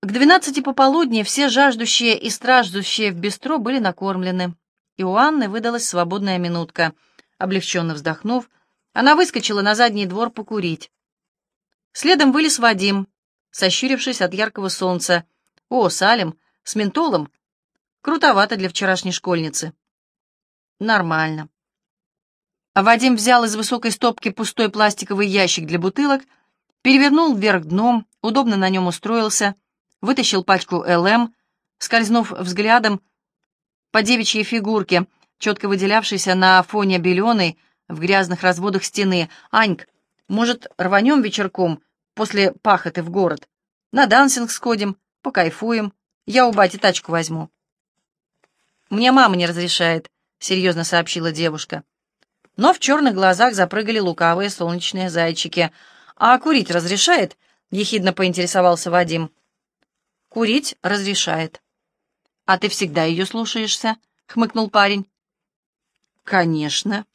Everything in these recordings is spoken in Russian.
К двенадцати пополудни все жаждущие и страждущие в бистро были накормлены, и у Анны выдалась свободная минутка. Облегченно вздохнув, она выскочила на задний двор покурить. Следом вылез Вадим, сощурившись от яркого солнца. «О, Салим, с ментолом? Крутовато для вчерашней школьницы». «Нормально». А Вадим взял из высокой стопки пустой пластиковый ящик для бутылок, перевернул вверх дном, удобно на нем устроился — вытащил пачку ЛМ, скользнув взглядом по девичьей фигурке, четко выделявшейся на фоне беленой в грязных разводах стены. «Аньк, может, рванем вечерком после пахоты в город? На дансинг сходим, покайфуем. Я у бати тачку возьму». «Мне мама не разрешает», — серьезно сообщила девушка. Но в черных глазах запрыгали лукавые солнечные зайчики. «А курить разрешает?» — ехидно поинтересовался Вадим. Курить разрешает. А ты всегда ее слушаешься? Хмыкнул парень. Конечно.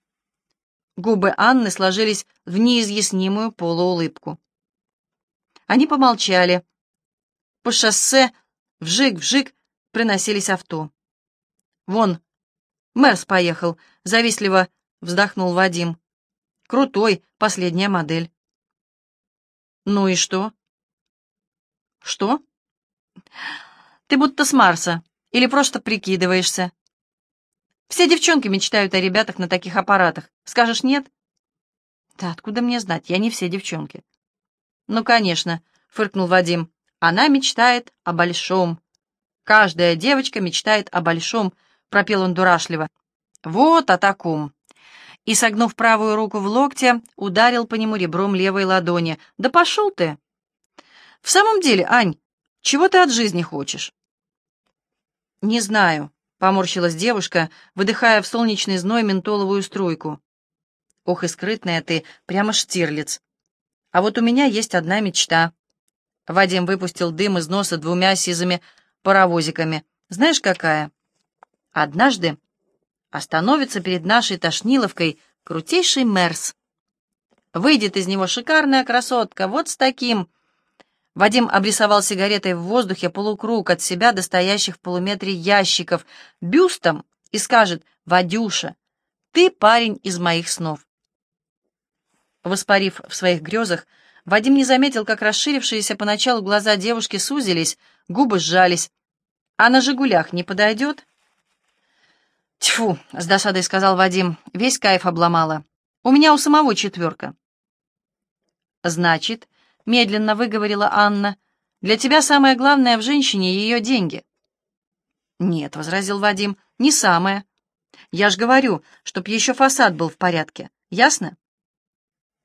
Губы Анны сложились в неизъяснимую полуулыбку. Они помолчали. По шоссе вжик-вжик приносились авто. «Вон, Мерс поехал», — завистливо вздохнул Вадим. «Крутой, последняя модель». «Ну и что?» «Что?» Ты будто с Марса. Или просто прикидываешься. Все девчонки мечтают о ребятах на таких аппаратах. Скажешь нет? Да откуда мне знать? Я не все девчонки. Ну, конечно, фыркнул Вадим. Она мечтает о большом. Каждая девочка мечтает о большом, пропел он дурашливо. Вот о таком. И, согнув правую руку в локте, ударил по нему ребром левой ладони. «Да пошел ты!» «В самом деле, Ань, чего ты от жизни хочешь?» «Не знаю», — поморщилась девушка, выдыхая в солнечный зной ментоловую струйку. «Ох и скрытная ты, прямо штирлиц. А вот у меня есть одна мечта». Вадим выпустил дым из носа двумя сизыми паровозиками. «Знаешь, какая?» «Однажды остановится перед нашей Тошниловкой крутейший Мерс. Выйдет из него шикарная красотка, вот с таким...» Вадим обрисовал сигаретой в воздухе полукруг от себя до стоящих в полуметре ящиков бюстом и скажет «Вадюша, ты парень из моих снов». Воспарив в своих грезах, Вадим не заметил, как расширившиеся поначалу глаза девушки сузились, губы сжались. «А на «Жигулях» не подойдет?» «Тьфу!» — с досадой сказал Вадим. «Весь кайф обломала. У меня у самого четверка». «Значит, — медленно выговорила Анна. «Для тебя самое главное в женщине — ее деньги». «Нет», — возразил Вадим, — «не самое. Я ж говорю, чтоб еще фасад был в порядке. Ясно?»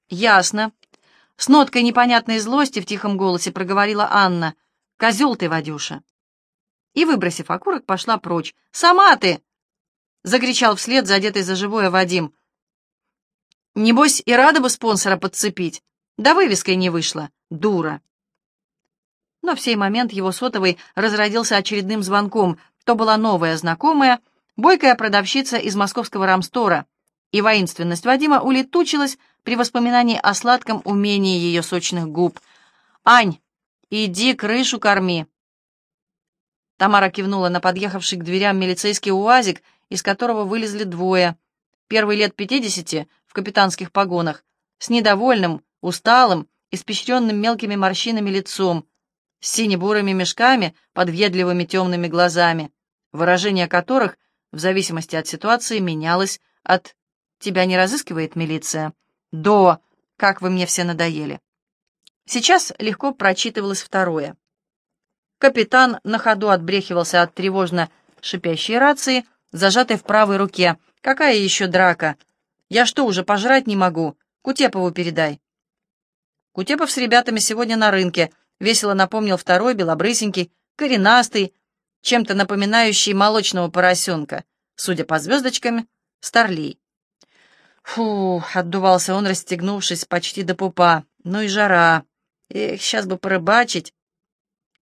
«Ясно». С ноткой непонятной злости в тихом голосе проговорила Анна. «Козел ты, Вадюша!» И, выбросив окурок, пошла прочь. «Сама ты!» — закричал вслед задетый за живое Вадим. «Небось, и рада бы спонсора подцепить. Да вывеской не вышла, дура. Но в сей момент его сотовый разродился очередным звонком. То была новая знакомая, бойкая продавщица из московского рамстора, и воинственность Вадима улетучилась при воспоминании о сладком умении ее сочных губ. «Ань, иди крышу корми!» Тамара кивнула на подъехавший к дверям милицейский уазик, из которого вылезли двое. Первый лет пятидесяти, в капитанских погонах, с недовольным, усталым, испещренным мелкими морщинами лицом, с сине-бурыми мешками под въедливыми темными глазами, выражение которых, в зависимости от ситуации, менялось от «тебя не разыскивает милиция» до «как вы мне все надоели». Сейчас легко прочитывалось второе. Капитан на ходу отбрехивался от тревожно шипящей рации, зажатой в правой руке. «Какая еще драка? Я что, уже пожрать не могу? Кутепову передай». Кутепов с ребятами сегодня на рынке, весело напомнил второй, белобрысенький, коренастый, чем-то напоминающий молочного поросенка, судя по звездочкам, старлей. Фу, отдувался он, расстегнувшись почти до пупа. Ну и жара. Эх, сейчас бы порыбачить.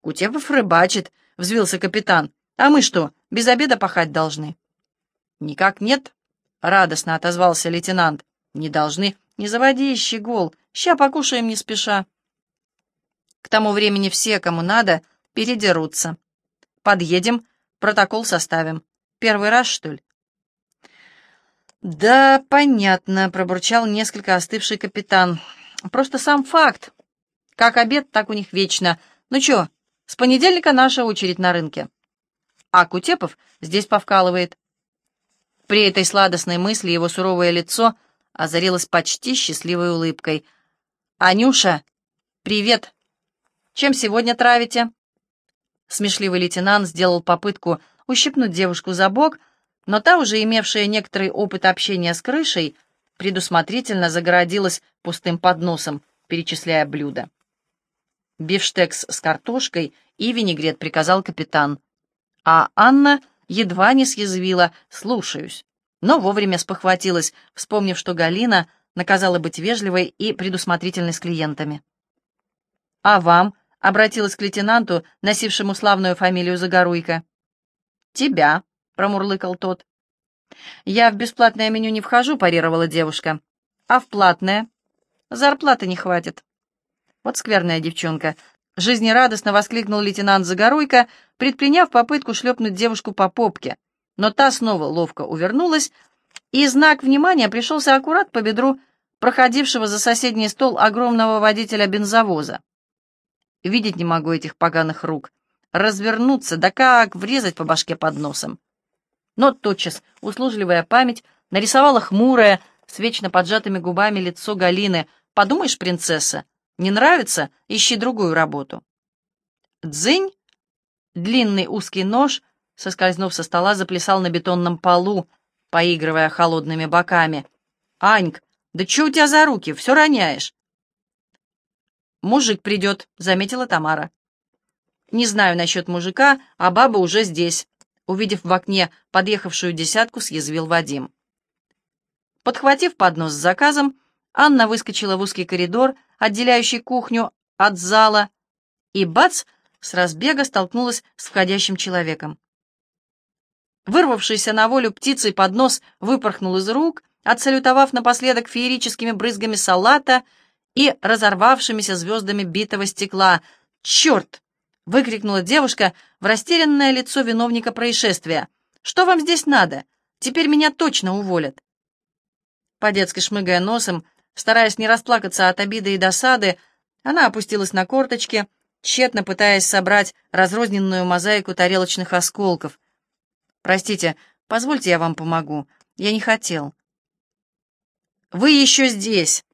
Кутепов рыбачит, взвился капитан. А мы что, без обеда пахать должны? Никак нет, радостно отозвался лейтенант. Не должны. Не заводи, щегол, ща покушаем не спеша. К тому времени все, кому надо, передерутся. Подъедем, протокол составим. Первый раз, что ли?» «Да, понятно», — пробурчал несколько остывший капитан. «Просто сам факт. Как обед, так у них вечно. Ну чё, с понедельника наша очередь на рынке. А Кутепов здесь повкалывает». При этой сладостной мысли его суровое лицо озарилось почти счастливой улыбкой. «Анюша, привет! Чем сегодня травите?» Смешливый лейтенант сделал попытку ущипнуть девушку за бок, но та, уже имевшая некоторый опыт общения с крышей, предусмотрительно загородилась пустым подносом, перечисляя блюда. «Бифштекс с картошкой и винегрет», — приказал капитан. А Анна едва не съязвила «слушаюсь», но вовремя спохватилась, вспомнив, что Галина наказала быть вежливой и предусмотрительной с клиентами. «А вам?» — обратилась к лейтенанту, носившему славную фамилию Загоруйко. «Тебя», промурлыкал тот. «Я в бесплатное меню не вхожу», — парировала девушка. «А в платное?» «Зарплаты не хватит». Вот скверная девчонка. Жизнерадостно воскликнул лейтенант Загоруйко, предприняв попытку шлепнуть девушку по попке. Но та снова ловко увернулась, и знак внимания пришелся аккурат по бедру проходившего за соседний стол огромного водителя бензовоза. Видеть не могу этих поганых рук. Развернуться, да как врезать по башке под носом. Но тотчас услужливая память нарисовала хмурое, с вечно поджатыми губами лицо Галины. «Подумаешь, принцесса, не нравится? Ищи другую работу». Дзынь, длинный узкий нож, соскользнув со стола, заплясал на бетонном полу, поигрывая холодными боками. «Аньк, да что у тебя за руки? Все роняешь!» «Мужик придет», — заметила Тамара. «Не знаю насчет мужика, а баба уже здесь. Увидев в окне подъехавшую десятку, съязвил Вадим. Подхватив поднос с заказом, Анна выскочила в узкий коридор, отделяющий кухню от зала, и, бац, с разбега столкнулась с входящим человеком. Вырвавшийся на волю птицей поднос выпорхнул из рук, отсалютовав напоследок феерическими брызгами салата и разорвавшимися звездами битого стекла. «Черт!» — выкрикнула девушка в растерянное лицо виновника происшествия. «Что вам здесь надо? Теперь меня точно уволят!» По-детски шмыгая носом, стараясь не расплакаться от обиды и досады, она опустилась на корточки, тщетно пытаясь собрать разрозненную мозаику тарелочных осколков. «Простите, позвольте я вам помогу. Я не хотел». «Вы еще здесь!»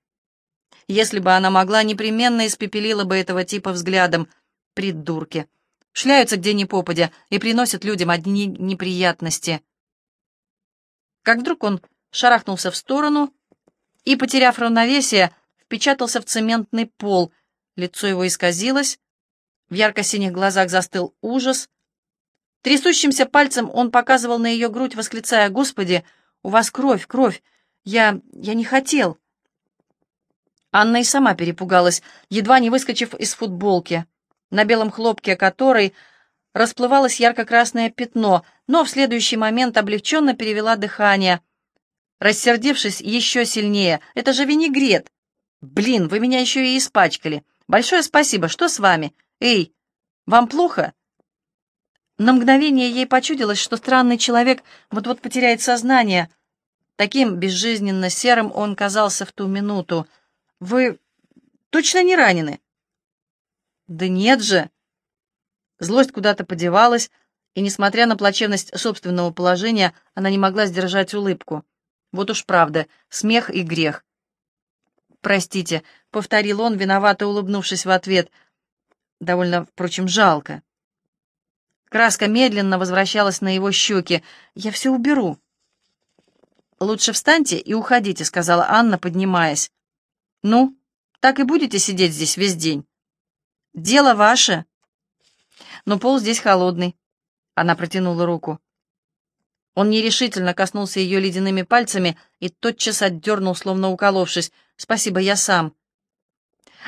Если бы она могла, непременно испепелила бы этого типа взглядом — Придурки. Шляются где ни попадя и приносят людям одни неприятности. Как вдруг он шарахнулся в сторону и, потеряв равновесие, впечатался в цементный пол. Лицо его исказилось, в ярко-синих глазах застыл ужас. Трясущимся пальцем он показывал на ее грудь, восклицая, «Господи, у вас кровь, кровь! Я... я не хотел!» Анна и сама перепугалась, едва не выскочив из футболки на белом хлопке которой расплывалось ярко-красное пятно, но в следующий момент облегченно перевела дыхание, рассердившись еще сильнее. «Это же винегрет! Блин, вы меня еще и испачкали! Большое спасибо! Что с вами? Эй, вам плохо?» На мгновение ей почудилось, что странный человек вот-вот потеряет сознание. Таким безжизненно серым он казался в ту минуту. «Вы точно не ранены?» «Да нет же!» Злость куда-то подевалась, и, несмотря на плачевность собственного положения, она не могла сдержать улыбку. Вот уж правда, смех и грех. «Простите», — повторил он, виновато улыбнувшись в ответ. Довольно, впрочем, жалко. Краска медленно возвращалась на его щеки. «Я все уберу». «Лучше встаньте и уходите», — сказала Анна, поднимаясь. «Ну, так и будете сидеть здесь весь день?» Дело ваше. Но пол здесь холодный. Она протянула руку. Он нерешительно коснулся ее ледяными пальцами и тотчас отдернул, словно уколовшись. «Спасибо, я сам».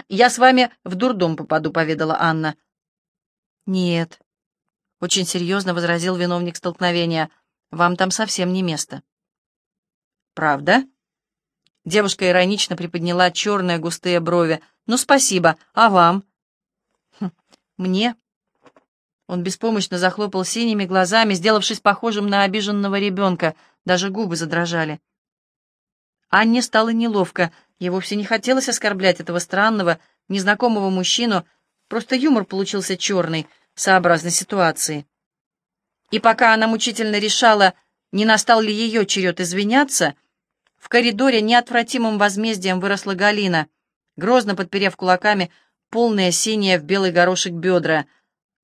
«Я с вами в дурдом попаду», — поведала Анна. «Нет», — очень серьезно возразил виновник столкновения. «Вам там совсем не место». «Правда?» Девушка иронично приподняла черные густые брови. «Ну, спасибо. А вам?» Мне? Он беспомощно захлопал синими глазами, сделавшись похожим на обиженного ребенка, даже губы задрожали. Анне стало неловко, ей вовсе не хотелось оскорблять этого странного, незнакомого мужчину, просто юмор получился черный, сообразно ситуации. И пока она мучительно решала, не настал ли ее черед извиняться, в коридоре неотвратимым возмездием выросла Галина, грозно подперев кулаками полные синие в белый горошек бедра.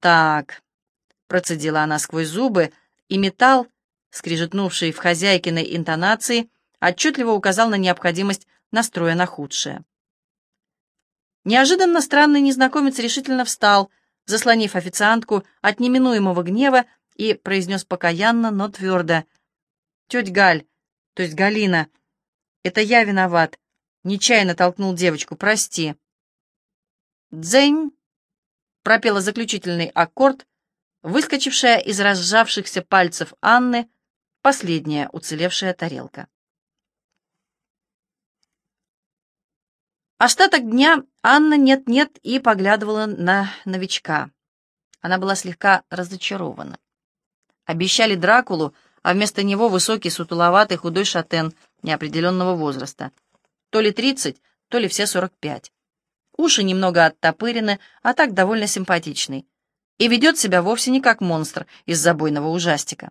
«Так», — процедила она сквозь зубы, и металл, скрижетнувший в хозяйкиной интонации, отчетливо указал на необходимость настроя на худшее. Неожиданно странный незнакомец решительно встал, заслонив официантку от неминуемого гнева, и произнес покаянно, но твердо. «Тетя Галь, то есть Галина, это я виноват. Нечаянно толкнул девочку, прости». «Дзень!» — пропела заключительный аккорд, выскочившая из разжавшихся пальцев Анны последняя уцелевшая тарелка. Остаток дня Анна нет-нет и поглядывала на новичка. Она была слегка разочарована. Обещали Дракулу, а вместо него высокий, сутуловатый, худой шатен неопределенного возраста. То ли тридцать, то ли все сорок пять. Уши немного оттопырены, а так довольно симпатичный. И ведет себя вовсе не как монстр из забойного ужастика.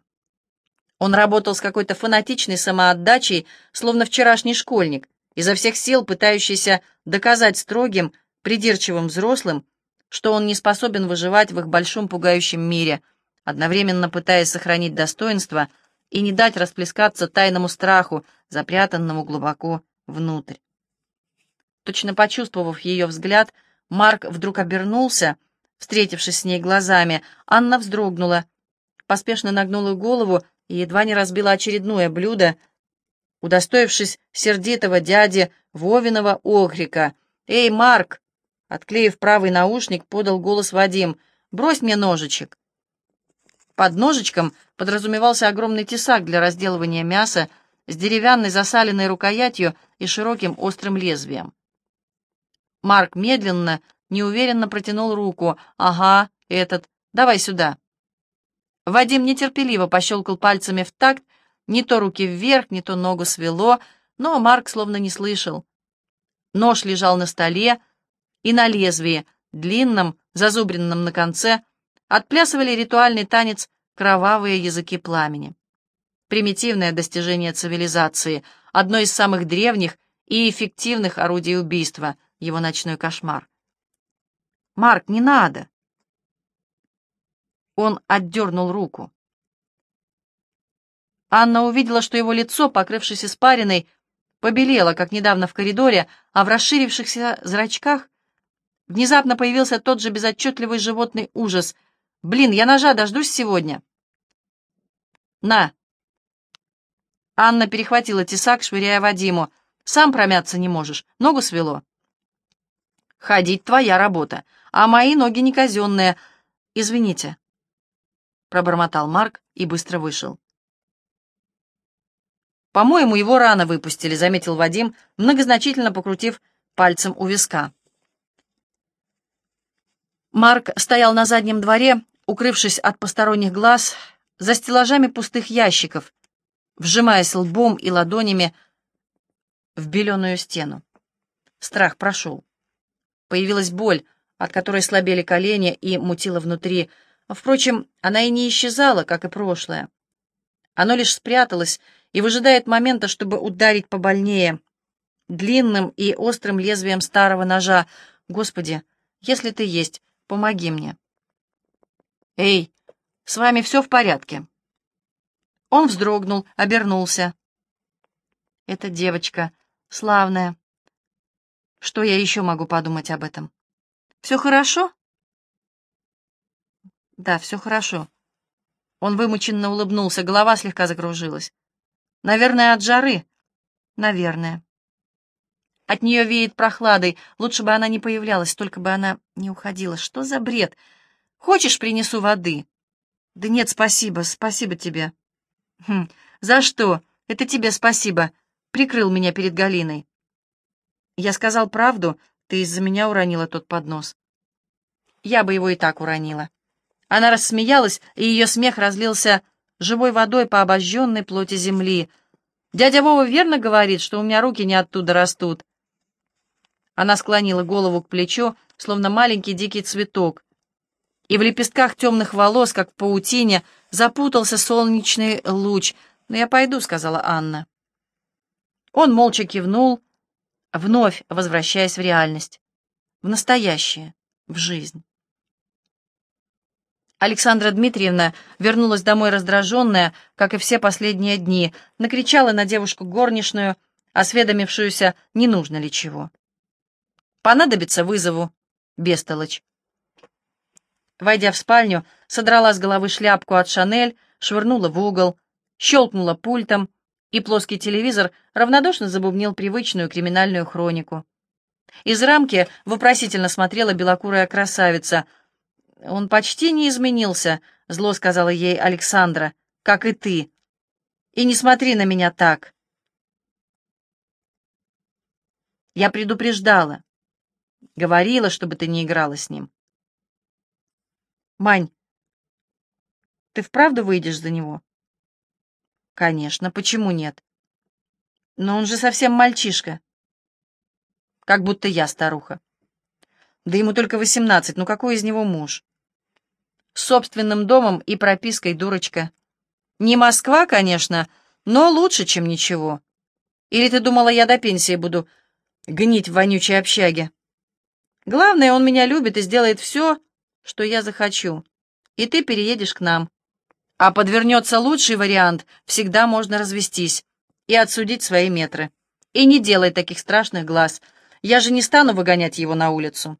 Он работал с какой-то фанатичной самоотдачей, словно вчерашний школьник, изо всех сил пытающийся доказать строгим, придирчивым взрослым, что он не способен выживать в их большом пугающем мире, одновременно пытаясь сохранить достоинство и не дать расплескаться тайному страху, запрятанному глубоко внутрь. Точно почувствовав ее взгляд, Марк вдруг обернулся, встретившись с ней глазами. Анна вздрогнула, поспешно нагнула голову и едва не разбила очередное блюдо, удостоившись сердитого дяди Вовиного окрика. «Эй, Марк!» Отклеив правый наушник, подал голос Вадим. «Брось мне ножичек!» Под ножичком подразумевался огромный тесак для разделывания мяса с деревянной засаленной рукоятью и широким острым лезвием. Марк медленно, неуверенно протянул руку. «Ага, этот. Давай сюда». Вадим нетерпеливо пощелкал пальцами в такт, не то руки вверх, не то ногу свело, но Марк словно не слышал. Нож лежал на столе, и на лезвии, длинном, зазубренном на конце, отплясывали ритуальный танец кровавые языки пламени. Примитивное достижение цивилизации, одно из самых древних и эффективных орудий убийства, его ночной кошмар. «Марк, не надо!» Он отдернул руку. Анна увидела, что его лицо, покрывшись испариной, побелело, как недавно в коридоре, а в расширившихся зрачках внезапно появился тот же безотчетливый животный ужас. «Блин, я ножа дождусь сегодня!» «На!» Анна перехватила тесак, швыряя Вадиму. «Сам промяться не можешь, ногу свело». «Ходить твоя работа, а мои ноги не казенные. Извините», — пробормотал Марк и быстро вышел. «По-моему, его рано выпустили», — заметил Вадим, многозначительно покрутив пальцем у виска. Марк стоял на заднем дворе, укрывшись от посторонних глаз, за стеллажами пустых ящиков, вжимаясь лбом и ладонями в беленую стену. Страх прошел. Появилась боль, от которой слабели колени и мутила внутри. Впрочем, она и не исчезала, как и прошлое. Оно лишь спряталось и выжидает момента, чтобы ударить побольнее, длинным и острым лезвием старого ножа. Господи, если ты есть, помоги мне. Эй, с вами все в порядке? Он вздрогнул, обернулся. Эта девочка славная. Что я еще могу подумать об этом? Все хорошо? Да, все хорошо. Он вымученно улыбнулся, голова слегка закружилась. Наверное, от жары. Наверное. От нее веет прохладой. Лучше бы она не появлялась, только бы она не уходила. Что за бред? Хочешь, принесу воды? Да нет, спасибо, спасибо тебе. Хм, за что? Это тебе спасибо. Прикрыл меня перед Галиной. Я сказал правду, ты из-за меня уронила тот поднос. Я бы его и так уронила. Она рассмеялась, и ее смех разлился живой водой по обожженной плоти земли. «Дядя Вова верно говорит, что у меня руки не оттуда растут?» Она склонила голову к плечу, словно маленький дикий цветок, и в лепестках темных волос, как в паутине, запутался солнечный луч. «Но я пойду», — сказала Анна. Он молча кивнул, вновь возвращаясь в реальность, в настоящее, в жизнь. Александра Дмитриевна вернулась домой раздраженная, как и все последние дни, накричала на девушку горничную, осведомившуюся, не нужно ли чего. «Понадобится вызову», — бестолочь. Войдя в спальню, содрала с головы шляпку от Шанель, швырнула в угол, щелкнула пультом, и плоский телевизор равнодушно забубнил привычную криминальную хронику. Из рамки вопросительно смотрела белокурая красавица. «Он почти не изменился», — зло сказала ей Александра, — «как и ты. И не смотри на меня так». Я предупреждала. Говорила, чтобы ты не играла с ним. Мань, ты вправду выйдешь за него? Конечно, почему нет? Но он же совсем мальчишка. Как будто я старуха. Да ему только восемнадцать, ну какой из него муж? Собственным домом и пропиской, дурочка. Не Москва, конечно, но лучше, чем ничего. Или ты думала, я до пенсии буду гнить в вонючей общаге? Главное, он меня любит и сделает все, что я захочу, и ты переедешь к нам. А подвернется лучший вариант, всегда можно развестись и отсудить свои метры. И не делай таких страшных глаз. Я же не стану выгонять его на улицу.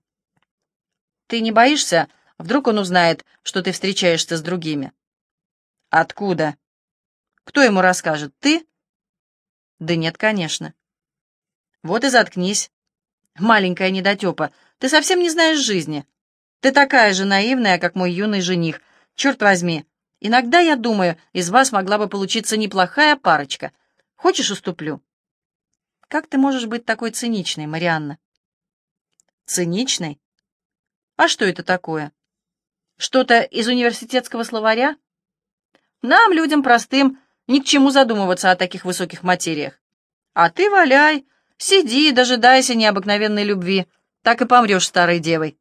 Ты не боишься? Вдруг он узнает, что ты встречаешься с другими. Откуда? Кто ему расскажет? Ты? Да нет, конечно. Вот и заткнись. Маленькая недотепа, ты совсем не знаешь жизни. Ты такая же наивная, как мой юный жених. Черт возьми, иногда я думаю, из вас могла бы получиться неплохая парочка. Хочешь, уступлю? Как ты можешь быть такой циничной, Марианна? Циничной? А что это такое? Что-то из университетского словаря? Нам, людям простым, ни к чему задумываться о таких высоких материях. А ты валяй, сиди, дожидайся необыкновенной любви, так и помрешь старой девой.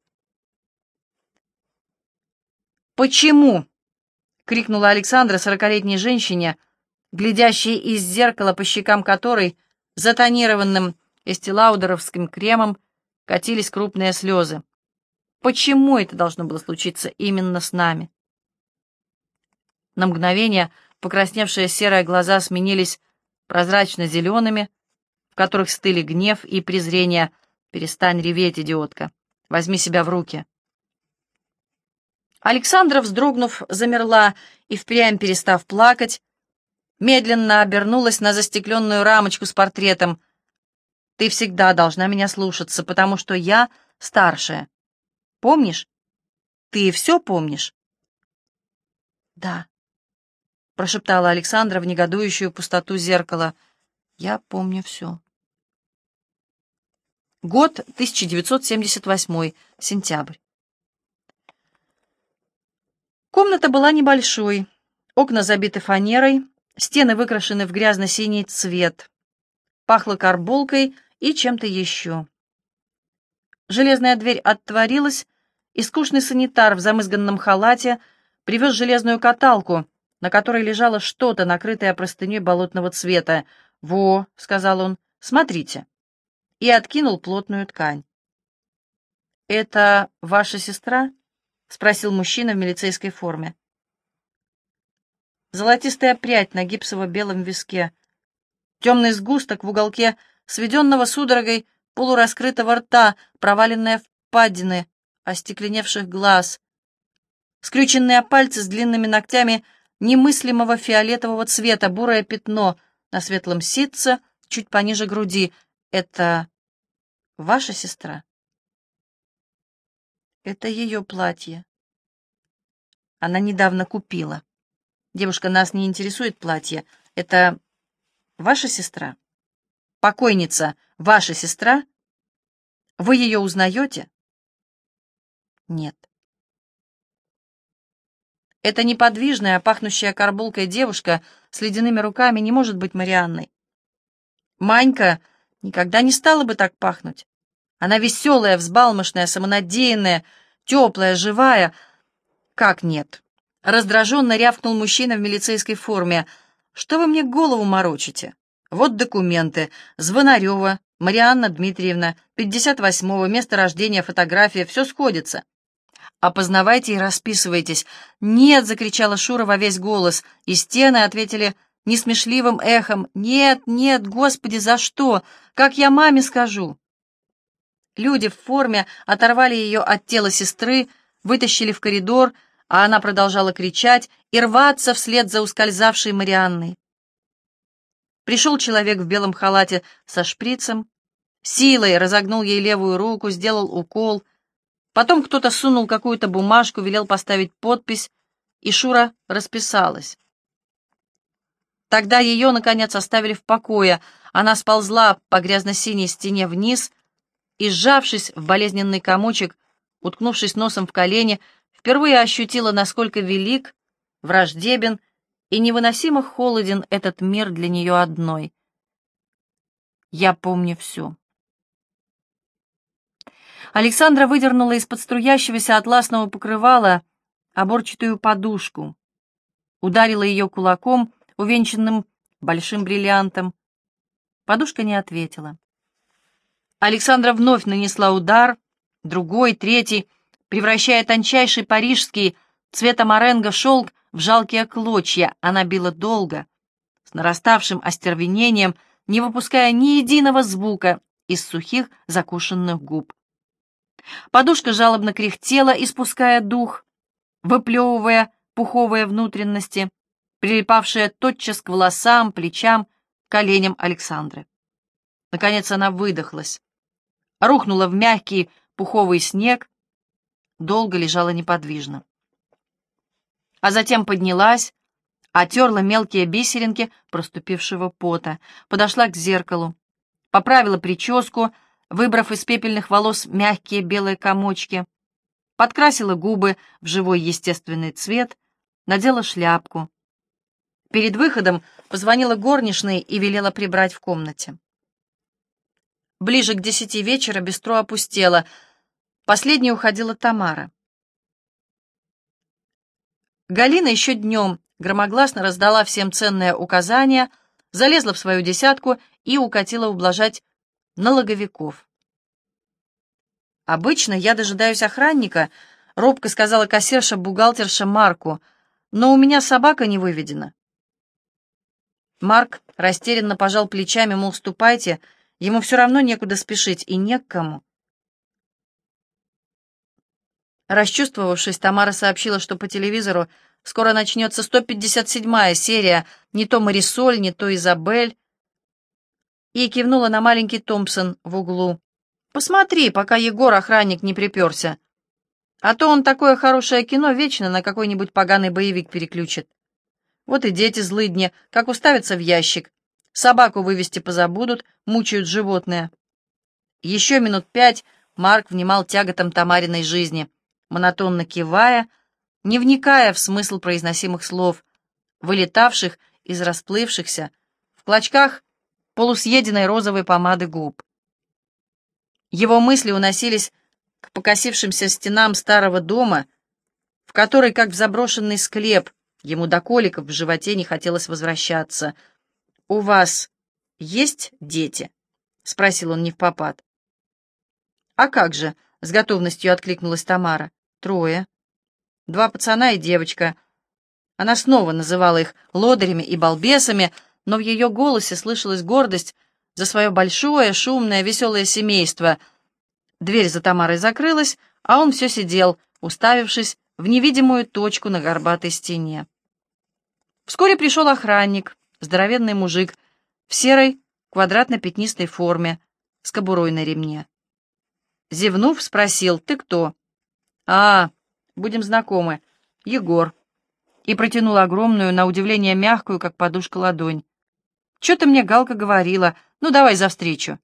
«Почему?» — крикнула Александра сорокалетней женщине, глядящей из зеркала, по щекам которой, затонированным эстилаудеровским кремом, катились крупные слезы. «Почему это должно было случиться именно с нами?» На мгновение покрасневшие серые глаза сменились прозрачно-зелеными, в которых стыли гнев и презрение. «Перестань реветь, идиотка! Возьми себя в руки!» Александра, вздрогнув, замерла и, впрямь перестав плакать, медленно обернулась на застекленную рамочку с портретом. «Ты всегда должна меня слушаться, потому что я старшая. Помнишь? Ты все помнишь?» «Да», — прошептала Александра в негодующую пустоту зеркала. «Я помню все». Год 1978, сентябрь. Комната была небольшой, окна забиты фанерой, стены выкрашены в грязно-синий цвет. Пахло карболкой и чем-то еще. Железная дверь отворилась, и скучный санитар в замызганном халате привез железную каталку, на которой лежало что-то, накрытое простыней болотного цвета. «Во», — сказал он, — «смотрите». И откинул плотную ткань. «Это ваша сестра?» — спросил мужчина в милицейской форме. Золотистая прядь на гипсово-белом виске, темный сгусток в уголке сведенного судорогой полураскрытого рта, проваленные впадины остекленевших глаз, скрюченные пальцы с длинными ногтями немыслимого фиолетового цвета, бурое пятно на светлом ситце, чуть пониже груди. Это ваша сестра? Это ее платье. Она недавно купила. Девушка, нас не интересует платье. Это ваша сестра? Покойница, ваша сестра? Вы ее узнаете? Нет. Эта неподвижная, пахнущая карбулкой девушка с ледяными руками не может быть Марианной. Манька никогда не стала бы так пахнуть. Она веселая, взбалмошная, самонадеянная, теплая, живая. Как нет? Раздраженно рявкнул мужчина в милицейской форме. Что вы мне голову морочите? Вот документы. Звонарева, Марианна Дмитриевна, 58-го, место рождения, фотография, все сходится. «Опознавайте и расписывайтесь». «Нет!» — закричала Шура во весь голос, и стены ответили несмешливым эхом. «Нет, нет, Господи, за что? Как я маме скажу?» Люди в форме оторвали ее от тела сестры, вытащили в коридор, а она продолжала кричать и рваться вслед за ускользавшей Марианной. Пришел человек в белом халате со шприцем, силой разогнул ей левую руку, сделал укол — Потом кто-то сунул какую-то бумажку, велел поставить подпись, и Шура расписалась. Тогда ее, наконец, оставили в покое. Она сползла по грязно-синей стене вниз и, сжавшись в болезненный комочек, уткнувшись носом в колени, впервые ощутила, насколько велик, враждебен и невыносимо холоден этот мир для нее одной. Я помню все. Александра выдернула из-под струящегося атласного покрывала оборчатую подушку, ударила ее кулаком, увенчанным большим бриллиантом. Подушка не ответила. Александра вновь нанесла удар, другой, третий, превращая тончайший парижский цвета моренго шелк в жалкие клочья. Она била долго, с нараставшим остервенением, не выпуская ни единого звука из сухих закушенных губ. Подушка жалобно кряхтела, испуская дух, выплевывая пуховые внутренности, прилипавшие тотчас к волосам, плечам, коленям Александры. Наконец она выдохлась, рухнула в мягкий пуховый снег, долго лежала неподвижно. А затем поднялась, отерла мелкие бисеринки проступившего пота, подошла к зеркалу, поправила прическу, выбрав из пепельных волос мягкие белые комочки, подкрасила губы в живой естественный цвет, надела шляпку. Перед выходом позвонила горничной и велела прибрать в комнате. Ближе к десяти вечера бистро опустело. Последней уходила Тамара. Галина еще днем громогласно раздала всем ценные указания, залезла в свою десятку и укатила ублажать налоговиков. «Обычно я дожидаюсь охранника», — робко сказала кассирша-бухгалтерша Марку, «но у меня собака не выведена». Марк растерянно пожал плечами, мол, ступайте, ему все равно некуда спешить и не к кому. Расчувствовавшись, Тамара сообщила, что по телевизору скоро начнется 157-я серия, не то Марисоль, не то Изабель, и кивнула на маленький Томпсон в углу. «Посмотри, пока Егор, охранник, не приперся. А то он такое хорошее кино вечно на какой-нибудь поганый боевик переключит. Вот и дети злыдни, как уставятся в ящик. Собаку вывести позабудут, мучают животное». Еще минут пять Марк внимал тяготам Тамариной жизни, монотонно кивая, не вникая в смысл произносимых слов, вылетавших из расплывшихся, в клочках полусъеденной розовой помады губ. Его мысли уносились к покосившимся стенам старого дома, в который, как в заброшенный склеп, ему до коликов в животе не хотелось возвращаться. «У вас есть дети?» — спросил он не в попад. «А как же?» — с готовностью откликнулась Тамара. «Трое. Два пацана и девочка». Она снова называла их лодырями и балбесами, но в ее голосе слышалась гордость за свое большое, шумное, веселое семейство. Дверь за Тамарой закрылась, а он все сидел, уставившись в невидимую точку на горбатой стене. Вскоре пришел охранник, здоровенный мужик, в серой квадратно-пятнистой форме, с кобурой на ремне. Зевнув, спросил, «Ты кто?» «А, будем знакомы. Егор». И протянул огромную, на удивление мягкую, как подушка, ладонь. «Чё-то мне Галка говорила. Ну, давай за встречу».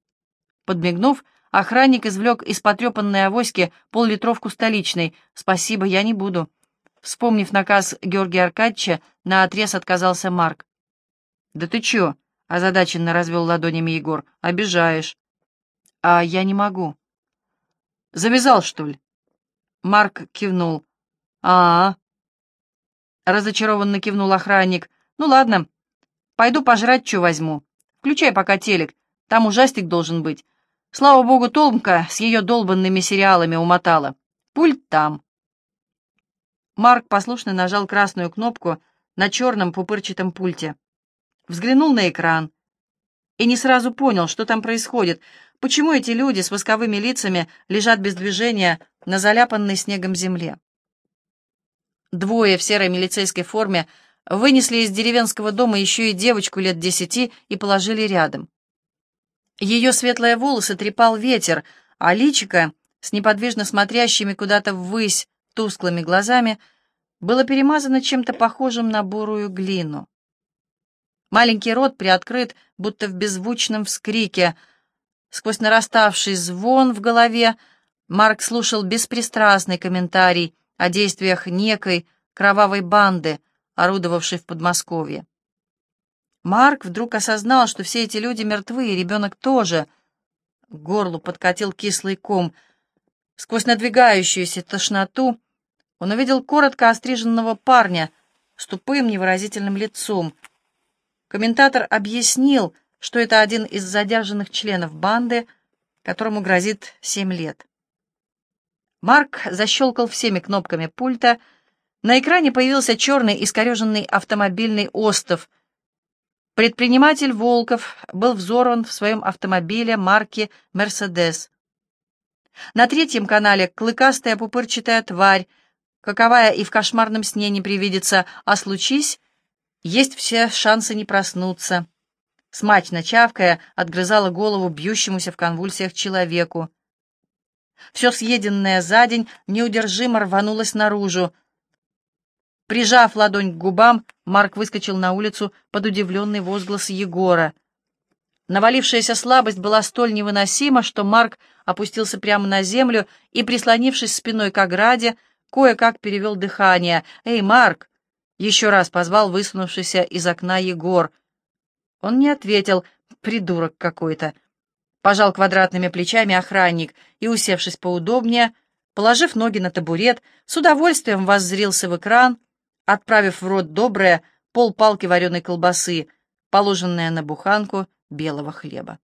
Подмигнув, охранник извлек из потрепанной авоськи поллитровку столичной. «Спасибо, я не буду». Вспомнив наказ Георгия Аркадьевича, наотрез отказался Марк. «Да ты чё?» — озадаченно развел ладонями Егор. «Обижаешь». «А я не могу». «Завязал, что ли?» Марк кивнул. а, -а. Разочарованно кивнул охранник. «Ну ладно, пойду пожрать, что возьму. Включай пока телек, там ужастик должен быть. Слава богу, Толмка с ее долбанными сериалами умотала. Пульт там». Марк послушно нажал красную кнопку на черном пупырчатом пульте. Взглянул на экран и не сразу понял, что там происходит, почему эти люди с восковыми лицами лежат без движения на заляпанной снегом земле. Двое в серой милицейской форме вынесли из деревенского дома еще и девочку лет десяти и положили рядом. Ее светлые волосы трепал ветер, а личико, с неподвижно смотрящими куда-то ввысь тусклыми глазами, было перемазано чем-то похожим на бурую глину. Маленький рот приоткрыт, будто в беззвучном вскрике. Сквозь нараставший звон в голове Марк слушал беспристрастный комментарий о действиях некой кровавой банды, орудовавшей в Подмосковье. Марк вдруг осознал, что все эти люди мертвы, и ребенок тоже. К горлу подкатил кислый ком. Сквозь надвигающуюся тошноту он увидел коротко остриженного парня с тупым невыразительным лицом. Комментатор объяснил, что это один из задержанных членов банды, которому грозит семь лет. Марк защелкал всеми кнопками пульта. На экране появился черный искореженный автомобильный остов. Предприниматель Волков был взорван в своем автомобиле марки «Мерседес». На третьем канале клыкастая пупырчатая тварь каковая и в кошмарном сне не привидится, а случись, есть все шансы не проснуться. Смачно чавкая, отгрызала голову бьющемуся в конвульсиях человеку. Все съеденное за день неудержимо рванулось наружу. Прижав ладонь к губам, Марк выскочил на улицу под удивленный возглас Егора. Навалившаяся слабость была столь невыносима, что Марк опустился прямо на землю и, прислонившись спиной к ограде, кое-как перевел дыхание. «Эй, Марк!» — еще раз позвал высунувшийся из окна Егор. Он не ответил, придурок какой-то. Пожал квадратными плечами охранник и, усевшись поудобнее, положив ноги на табурет, с удовольствием воззрился в экран, отправив в рот доброе полпалки вареной колбасы, положенное на буханку белого хлеба.